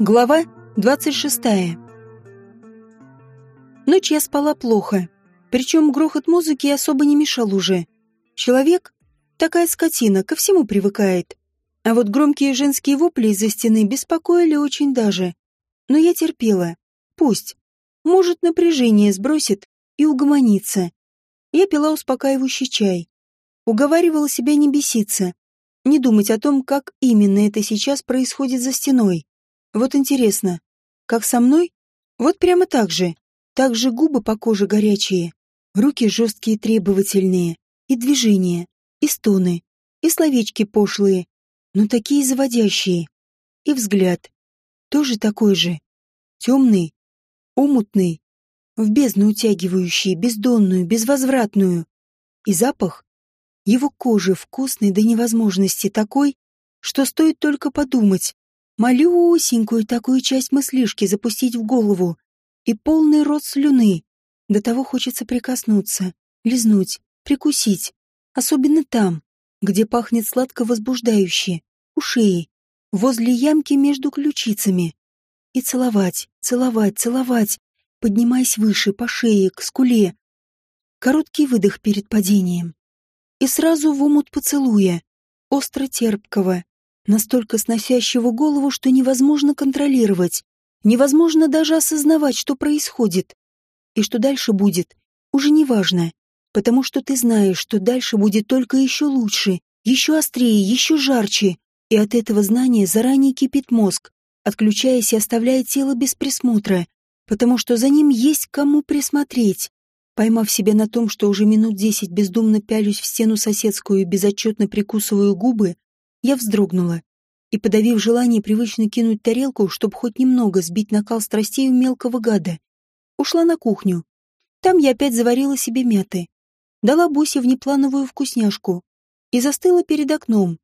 Глава 26. Ночь я спала плохо, причем грохот музыки особо не мешал уже. Человек, такая скотина, ко всему привыкает. А вот громкие женские вопли из-за стены беспокоили очень даже. Но я терпела. Пусть. Может, напряжение сбросит и угомонится. Я пила успокаивающий чай. Уговаривала себя не беситься, не думать о том, как именно это сейчас происходит за стеной. Вот интересно, как со мной? Вот прямо так же. Так же губы по коже горячие, руки жесткие требовательные, и движения, и стоны, и словечки пошлые, но такие заводящие. И взгляд. Тоже такой же. Темный, умутный, в бездну утягивающий, бездонную, безвозвратную. И запах его кожи вкусный до невозможности такой, что стоит только подумать. Малюсенькую такую часть мыслишки запустить в голову. И полный рот слюны. До того хочется прикоснуться, лизнуть, прикусить. Особенно там, где пахнет сладко-возбуждающе, у шеи, возле ямки между ключицами. И целовать, целовать, целовать, поднимаясь выше, по шее, к скуле. Короткий выдох перед падением и сразу в умут поцелуя, остро-терпкого, настолько сносящего голову, что невозможно контролировать, невозможно даже осознавать, что происходит. И что дальше будет, уже не важно, потому что ты знаешь, что дальше будет только еще лучше, еще острее, еще жарче, и от этого знания заранее кипит мозг, отключаясь и оставляя тело без присмотра, потому что за ним есть кому присмотреть. Поймав себя на том, что уже минут десять бездумно пялюсь в стену соседскую и безотчетно прикусываю губы, я вздрогнула и, подавив желание привычно кинуть тарелку, чтобы хоть немного сбить накал страстей у мелкого гада, ушла на кухню. Там я опять заварила себе мяты, дала Бусе внеплановую вкусняшку и застыла перед окном,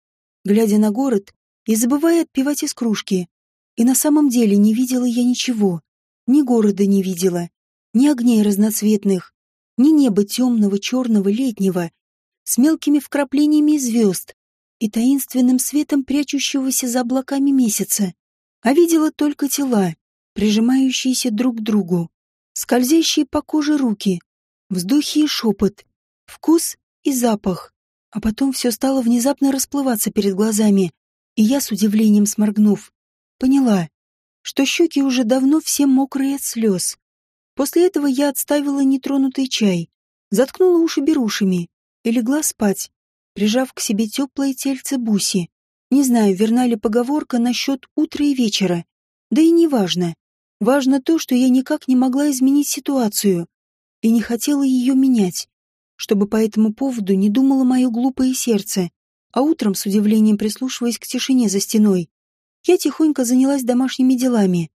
глядя на город и забывая отпивать из кружки. И на самом деле не видела я ничего, ни города не видела, ни огней разноцветных, ни неба темного, черного, летнего, с мелкими вкраплениями звезд и таинственным светом прячущегося за облаками месяца, а видела только тела, прижимающиеся друг к другу, скользящие по коже руки, вздохи и шепот, вкус и запах. А потом все стало внезапно расплываться перед глазами, и я, с удивлением сморгнув, поняла, что щеки уже давно все мокрые от слез. После этого я отставила нетронутый чай, заткнула уши берушами и легла спать, прижав к себе теплое тельце Буси. Не знаю, верна ли поговорка насчет утра и вечера. Да и не важно. Важно то, что я никак не могла изменить ситуацию и не хотела ее менять, чтобы по этому поводу не думало мое глупое сердце. А утром, с удивлением прислушиваясь к тишине за стеной, я тихонько занялась домашними делами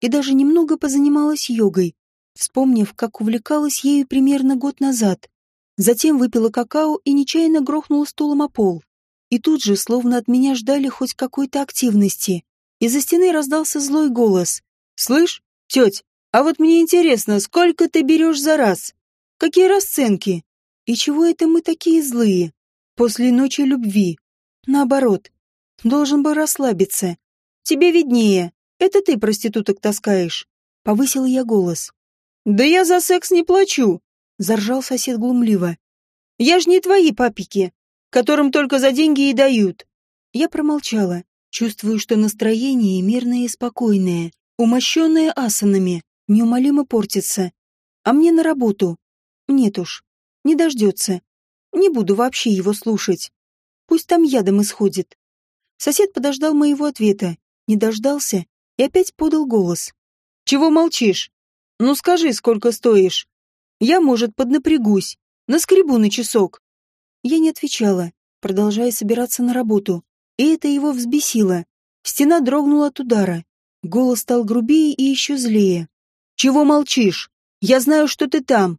и даже немного позанималась йогой, вспомнив, как увлекалась ею примерно год назад. Затем выпила какао и нечаянно грохнула стулом о пол. И тут же, словно от меня ждали хоть какой-то активности, из-за стены раздался злой голос. «Слышь, теть, а вот мне интересно, сколько ты берешь за раз? Какие расценки? И чего это мы такие злые? После ночи любви. Наоборот, должен бы расслабиться. Тебе виднее. Это ты проституток таскаешь. Повысила я голос. «Да я за секс не плачу!» — заржал сосед глумливо. «Я ж не твои папики, которым только за деньги и дают!» Я промолчала, чувствуя, что настроение мирное и спокойное, умощенное асанами, неумолимо портится. А мне на работу. Нет уж, не дождется. Не буду вообще его слушать. Пусть там ядом исходит. Сосед подождал моего ответа, не дождался и опять подал голос. «Чего молчишь? Ну скажи, сколько стоишь? Я, может, поднапрягусь, наскребу на часок. Я не отвечала, продолжая собираться на работу. И это его взбесило. Стена дрогнула от удара. Голос стал грубее и еще злее. «Чего молчишь? Я знаю, что ты там.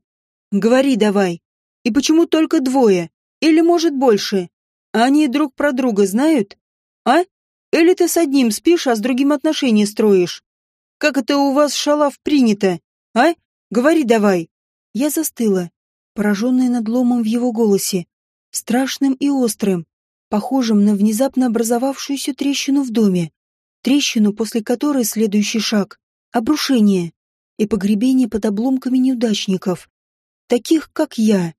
Говори давай. И почему только двое? Или, может, больше? А они друг про друга знают? А? Или ты с одним спишь, а с другим отношения строишь? Как это у вас, шалав, принято? А? Говори давай. Я застыла, пораженная надломом в его голосе, страшным и острым, похожим на внезапно образовавшуюся трещину в доме. Трещину, после которой следующий шаг — обрушение и погребение под обломками неудачников. Таких, как я,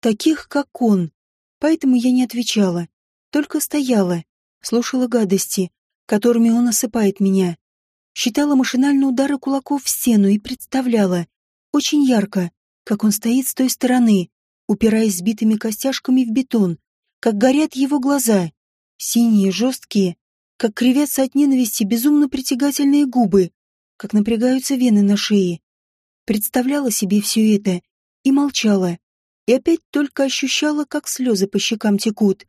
таких, как он. Поэтому я не отвечала, только стояла, слушала гадости, которыми он осыпает меня. Считала машинально удары кулаков в стену и представляла, очень ярко, как он стоит с той стороны, упираясь сбитыми костяшками в бетон, как горят его глаза, синие, жесткие, как кривятся от ненависти безумно притягательные губы, как напрягаются вены на шее. Представляла себе все это и молчала, и опять только ощущала, как слезы по щекам текут,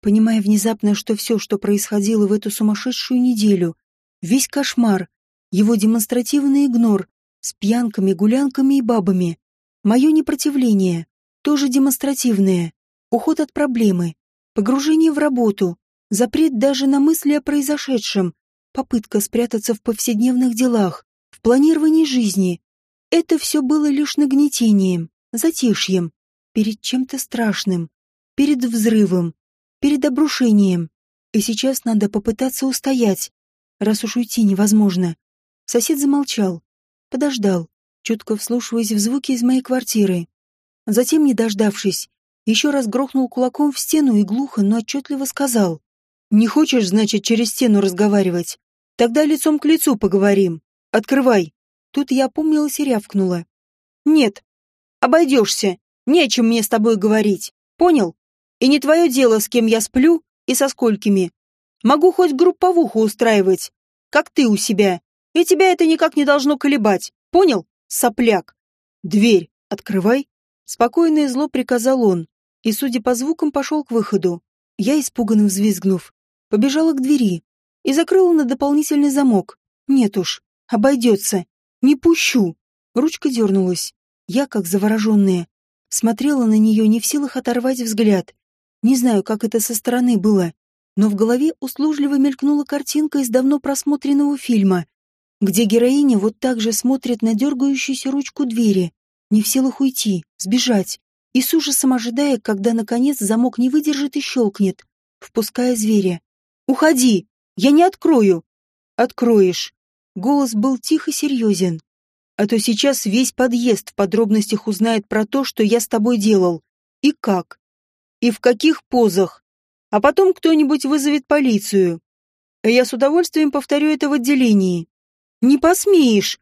понимая внезапно, что все, что происходило в эту сумасшедшую неделю, весь кошмар, его демонстративный игнор с пьянками, гулянками и бабами, мое непротивление, тоже демонстративное, уход от проблемы, погружение в работу, Запрет даже на мысли о произошедшем, попытка спрятаться в повседневных делах, в планировании жизни. Это все было лишь нагнетением, затишьем, перед чем-то страшным, перед взрывом, перед обрушением. И сейчас надо попытаться устоять, раз уж уйти невозможно. Сосед замолчал, подождал, чутко вслушиваясь в звуки из моей квартиры. Затем, не дождавшись, еще раз грохнул кулаком в стену и глухо, но отчетливо сказал. Не хочешь, значит, через стену разговаривать? Тогда лицом к лицу поговорим. Открывай. Тут я опомнилась и рявкнула. Нет. Обойдешься. Не о чем мне с тобой говорить. Понял? И не твое дело, с кем я сплю и со сколькими. Могу хоть групповуху устраивать, как ты у себя. И тебя это никак не должно колебать. Понял? Сопляк. Дверь открывай. Спокойно и зло приказал он. И, судя по звукам, пошел к выходу. Я, испуганно взвизгнув, побежала к двери и закрыла на дополнительный замок. Нет уж, обойдется. Не пущу. Ручка дернулась. Я, как завороженная, смотрела на нее не в силах оторвать взгляд. Не знаю, как это со стороны было, но в голове услужливо мелькнула картинка из давно просмотренного фильма, где героиня вот так же смотрит на дергающуюся ручку двери, не в силах уйти, сбежать, и с ужасом ожидая, когда, наконец, замок не выдержит и щелкнет, впуская зверя. Уходи! Я не открою!» «Откроешь!» Голос был тих и серьезен. «А то сейчас весь подъезд в подробностях узнает про то, что я с тобой делал. И как. И в каких позах. А потом кто-нибудь вызовет полицию. Я с удовольствием повторю это в отделении. Не посмеешь!»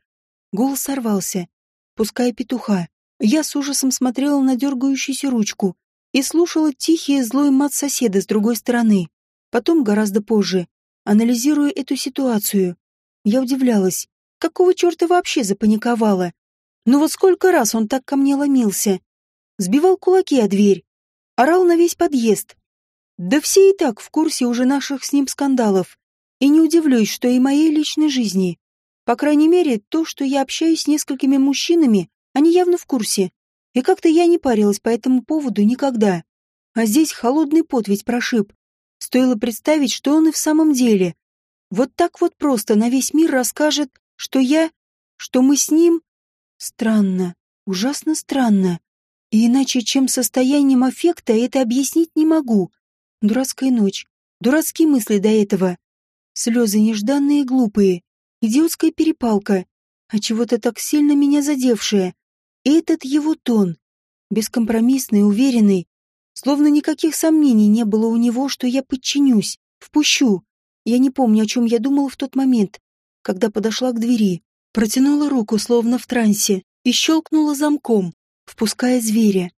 Голос сорвался, пуская петуха. Я с ужасом смотрела на дергающуюся ручку и слушала тихий злой мат соседа с другой стороны. Потом, гораздо позже, анализируя эту ситуацию, я удивлялась, какого черта вообще запаниковала. Ну вот сколько раз он так ко мне ломился. Сбивал кулаки о дверь, орал на весь подъезд. Да все и так в курсе уже наших с ним скандалов. И не удивлюсь, что и моей личной жизни. По крайней мере, то, что я общаюсь с несколькими мужчинами, они явно в курсе. И как-то я не парилась по этому поводу никогда. А здесь холодный пот ведь прошиб, Стоило представить, что он и в самом деле. Вот так вот просто на весь мир расскажет, что я, что мы с ним. Странно, ужасно странно. И иначе, чем состоянием аффекта, это объяснить не могу. Дурацкая ночь, дурацкие мысли до этого. Слезы нежданные и глупые, идиотская перепалка, а чего-то так сильно меня задевшая. И этот его тон, бескомпромиссный, уверенный, Словно никаких сомнений не было у него, что я подчинюсь, впущу. Я не помню, о чем я думала в тот момент, когда подошла к двери, протянула руку, словно в трансе, и щелкнула замком, впуская зверя.